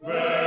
Where